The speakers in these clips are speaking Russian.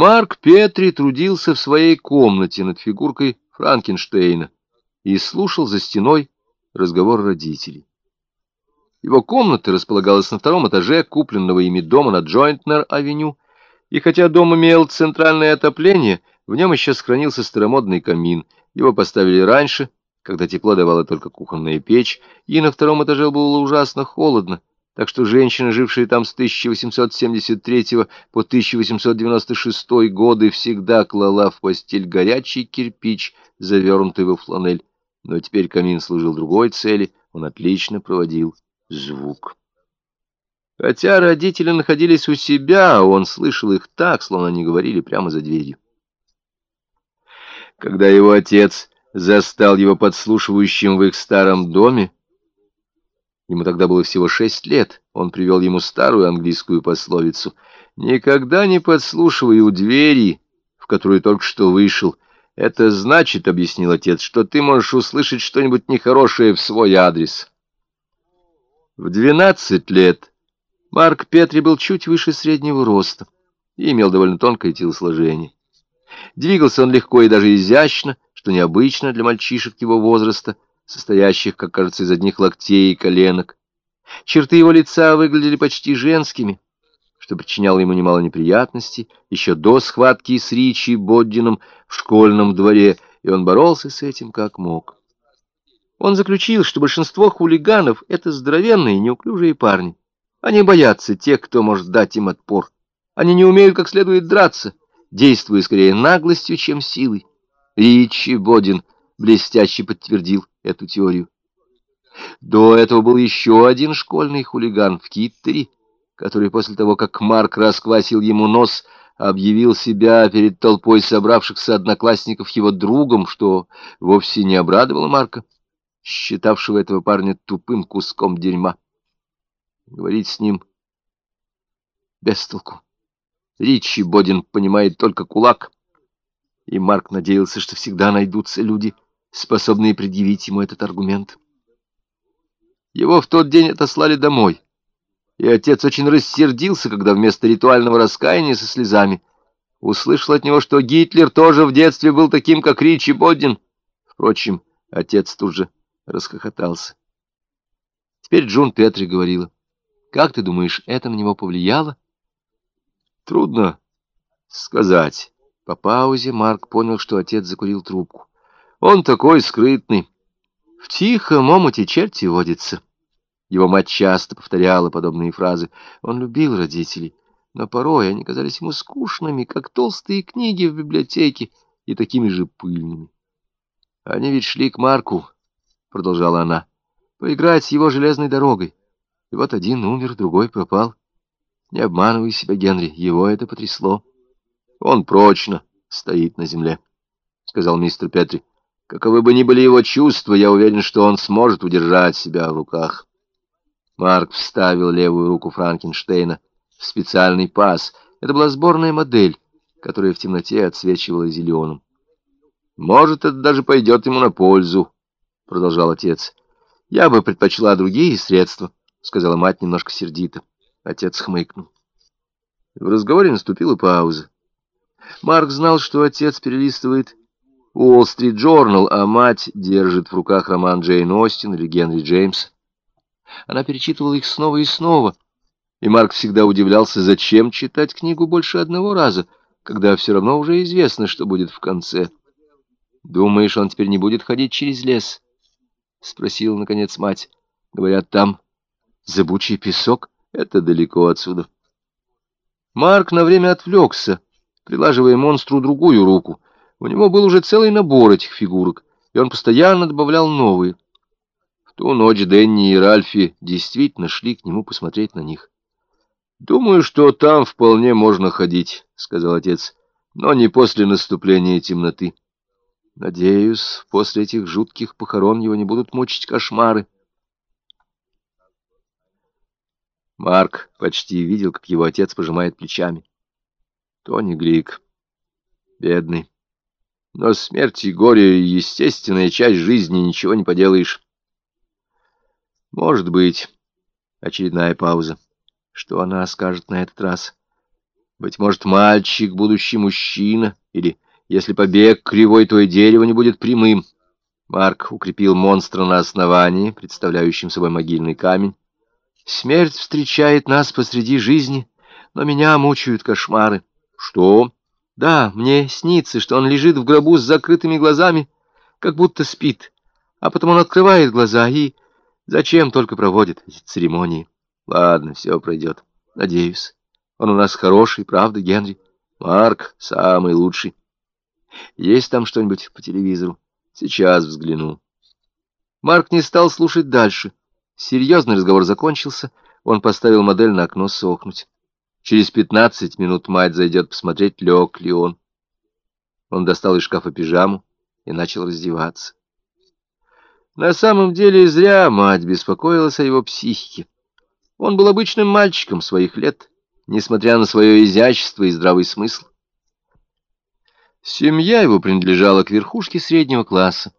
Марк Петри трудился в своей комнате над фигуркой Франкенштейна и слушал за стеной разговор родителей. Его комната располагалась на втором этаже купленного ими дома на Джойнтнер-авеню, и хотя дом имел центральное отопление, в нем еще сохранился старомодный камин. Его поставили раньше, когда тепло давала только кухонная печь, и на втором этаже было ужасно холодно, так что женщина, жившая там с 1873 по 1896 годы, всегда клала в постель горячий кирпич, завернутый во фланель. Но теперь камин служил другой цели, он отлично проводил звук. Хотя родители находились у себя, он слышал их так, словно они говорили прямо за дверью. Когда его отец застал его подслушивающим в их старом доме, ему тогда было всего шесть лет, он привел ему старую английскую пословицу «Никогда не подслушивай у двери, в которую только что вышел». Это значит, — объяснил отец, — что ты можешь услышать что-нибудь нехорошее в свой адрес. В двенадцать лет Марк Петри был чуть выше среднего роста и имел довольно тонкое телосложение. Двигался он легко и даже изящно, что необычно для мальчишек его возраста, состоящих, как кажется, из одних локтей и коленок. Черты его лица выглядели почти женскими, что причиняло ему немало неприятностей, еще до схватки с Ричи Боддином в школьном дворе, и он боролся с этим как мог. Он заключил, что большинство хулиганов — это здоровенные, неуклюжие парни. Они боятся тех, кто может дать им отпор. Они не умеют как следует драться, действуя скорее наглостью, чем силой. Ричи Бодин блестяще подтвердил эту теорию. До этого был еще один школьный хулиган в Киттере, который после того, как Марк расквасил ему нос, объявил себя перед толпой собравшихся одноклассников его другом, что вовсе не обрадовало Марка считавшего этого парня тупым куском дерьма. Говорить с ним без толку. Ричи Бодин понимает только кулак, и Марк надеялся, что всегда найдутся люди, способные предъявить ему этот аргумент. Его в тот день отослали домой, и отец очень рассердился, когда вместо ритуального раскаяния со слезами услышал от него, что Гитлер тоже в детстве был таким, как Ричи Бодин. Впрочем, отец тут же расхохотался. Теперь Джун Петри говорила. «Как ты думаешь, это на него повлияло?» «Трудно сказать». По паузе Марк понял, что отец закурил трубку. «Он такой скрытный. В тихом омуте черти водится». Его мать часто повторяла подобные фразы. Он любил родителей, но порой они казались ему скучными, как толстые книги в библиотеке, и такими же пыльными. Они ведь шли к Марку, — продолжала она, — поиграть с его железной дорогой. И вот один умер, другой пропал. Не обманывай себя, Генри, его это потрясло. Он прочно стоит на земле, — сказал мистер Петри. Каковы бы ни были его чувства, я уверен, что он сможет удержать себя в руках. Марк вставил левую руку Франкенштейна в специальный паз. Это была сборная модель, которая в темноте отсвечивала зеленым. Может, это даже пойдет ему на пользу, — продолжал отец. «Я бы предпочла другие средства», — сказала мать немножко сердито. Отец хмыкнул. В разговоре наступила пауза. Марк знал, что отец перелистывает Уолл-стрит Джорнал, а мать держит в руках роман Джейн Остин или Генри Джеймс. Она перечитывала их снова и снова, и Марк всегда удивлялся, зачем читать книгу больше одного раза, когда все равно уже известно, что будет в конце. «Думаешь, он теперь не будет ходить через лес?» — спросила, наконец, мать. — Говорят, там зыбучий песок. Это далеко отсюда. Марк на время отвлекся, прилаживая монстру другую руку. У него был уже целый набор этих фигурок, и он постоянно добавлял новые. В ту ночь Дэнни и Ральфи действительно шли к нему посмотреть на них. «Думаю, что там вполне можно ходить», — сказал отец, — «но не после наступления темноты». Надеюсь, после этих жутких похорон его не будут мучить кошмары. Марк почти видел, как его отец пожимает плечами. Тони Глик. Бедный. Но смерть и горе — естественная часть жизни, ничего не поделаешь. Может быть. Очередная пауза. Что она скажет на этот раз? Быть может, мальчик, будущий мужчина, или, если побег кривой, то и дерево не будет прямым. Марк укрепил монстра на основании, представляющем собой могильный камень. Смерть встречает нас посреди жизни, но меня мучают кошмары. Что? Да, мне снится, что он лежит в гробу с закрытыми глазами, как будто спит, а потом он открывает глаза и... Зачем только проводит эти церемонии? Ладно, все пройдет. Надеюсь. Он у нас хороший, правда, Генри? Марк самый лучший. Есть там что-нибудь по телевизору? Сейчас взгляну. Марк не стал слушать дальше. Серьезный разговор закончился. Он поставил модель на окно сохнуть. Через пятнадцать минут мать зайдет посмотреть, лег ли он. Он достал из шкафа пижаму и начал раздеваться. На самом деле зря мать беспокоилась о его психике. Он был обычным мальчиком своих лет, несмотря на свое изящество и здравый смысл. Семья его принадлежала к верхушке среднего класса.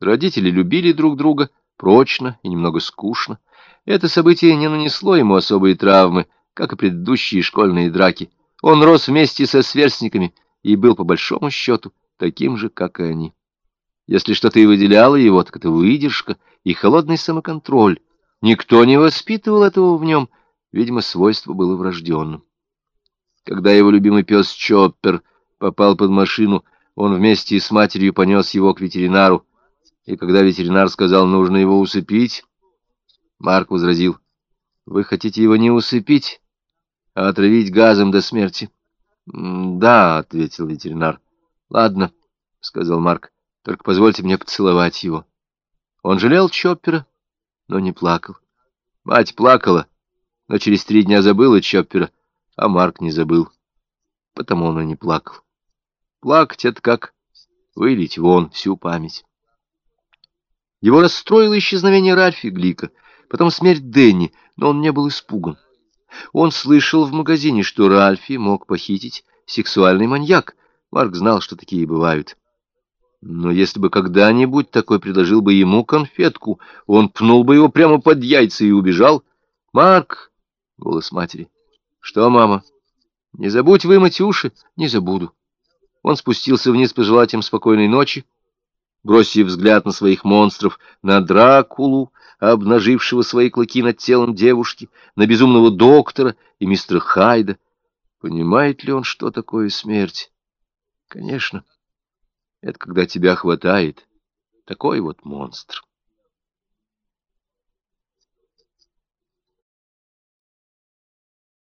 Родители любили друг друга прочно и немного скучно. Это событие не нанесло ему особые травмы, как и предыдущие школьные драки. Он рос вместе со сверстниками и был, по большому счету, таким же, как и они. Если что-то и выделяло его, так это выдержка и холодный самоконтроль. Никто не воспитывал этого в нем, видимо, свойство было врожденным. Когда его любимый пес Чоппер попал под машину, он вместе с матерью понес его к ветеринару, и когда ветеринар сказал, нужно его усыпить, Марк возразил, «Вы хотите его не усыпить, а отравить газом до смерти?» «Да», — ответил ветеринар. «Ладно», — сказал Марк. Только позвольте мне поцеловать его. Он жалел Чоппера, но не плакал. Мать плакала, но через три дня забыла Чоппера, а Марк не забыл. Потому он и не плакал. Плакать — это как вылить вон всю память. Его расстроило исчезновение Ральфи Глика, потом смерть Дэнни, но он не был испуган. Он слышал в магазине, что Ральфи мог похитить сексуальный маньяк. Марк знал, что такие бывают. Но если бы когда-нибудь такой предложил бы ему конфетку, он пнул бы его прямо под яйца и убежал. «Марк!» — голос матери. «Что, мама? Не забудь вымыть уши?» «Не забуду». Он спустился вниз пожелать им спокойной ночи, бросив взгляд на своих монстров, на Дракулу, обнажившего свои клыки над телом девушки, на безумного доктора и мистера Хайда. Понимает ли он, что такое смерть? Конечно. Это когда тебя хватает такой вот монстр.